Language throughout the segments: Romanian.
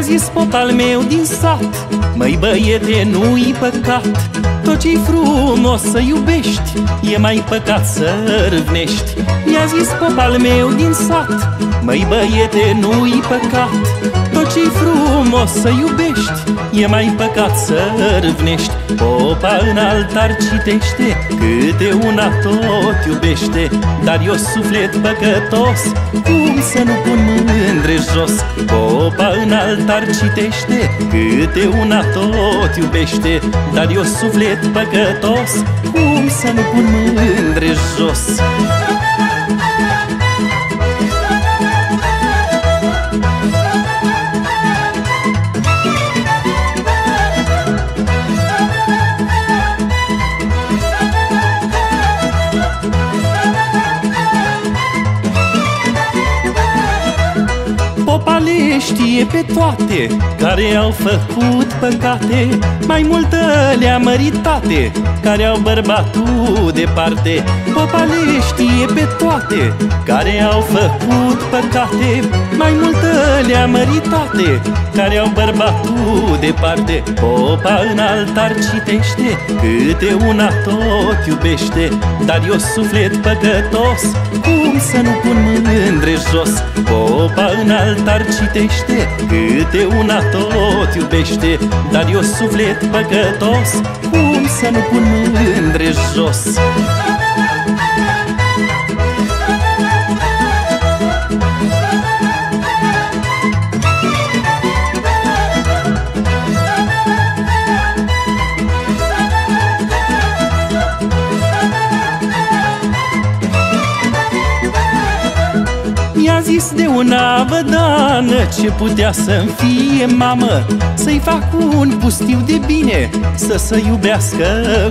Mi-a zis pop al meu din sat Măi băiete, nu-i păcat. Tot ce-i frumos să iubești E mai păcat să râvnești. Mi-a zis pop al meu din sat Măi băiete, nu-i păcat. Tot ce-i frumos să iubești E mai păcat să râvnești. Popa în altar citește Câte una tot iubește. Dar eu suflet păcătos Cum să nu pun mândre jos? Popa în altar citește Câte una tot iubește. Dar eu suflet păcătos Cum să nu pun mândre jos știe pe toate Care au făcut păcate. Mai multă le-a măritate Care au bărbatul departe. Popa le știe pe toate Care au făcut păcate. Mai multă le-a măritate Care au bărbatul departe. Popa în altar citește Câte una tot iubește. Dar eu suflet păcătos Cum să nu pun mândre jos Popa în altar altar citește Câte una tot iubește Dar eu suflet păcătos Cum să nu pun mândre jos? Mi-a zis de una vădană ce putea să-mi fie mamă? Să-i fac un pustiu de bine, să se iubească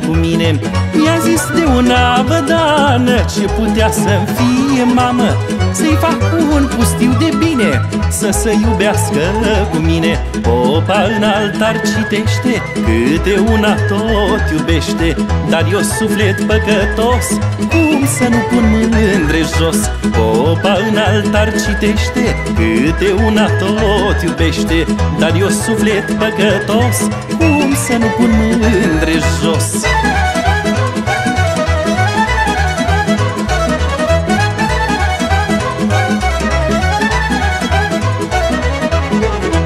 cu mine. Mi-a zis de una vădană ce putea să-mi fie mamă? Să-i fac un pustiu de bine, să se iubească cu mine. Popa în altar citește, câte una tot iubește. Dar eu suflet păcătos, cum să nu pun mândre jos. Popa în altar citește, câte una tot iubește. Dar eu suflet păcătos, cum să nu pun mândre jos?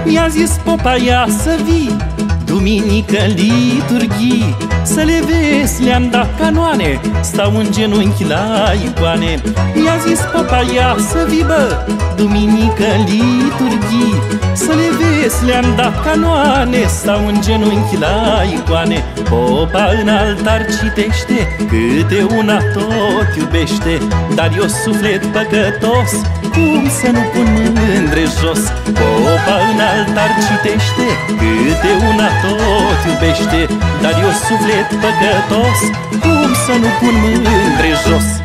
Mi-a zis popa ia să vii Duminică în liturghii Să le vezi, le-am dat canoane Stau în genunchi la icoane. Mi-a zis popa ia să vii bă Duminică în liturghii. Să le vezi, le-am dat canoane Stau în genunchi la icoane. Popa în altar citește Câte una tot iubește. Dar eu suflet păcătos Cum să nu pun mândre jos? Popa în altar citește Câte una tot iubește. Dar eu suflet păcătos Cum să nu pun mândre jos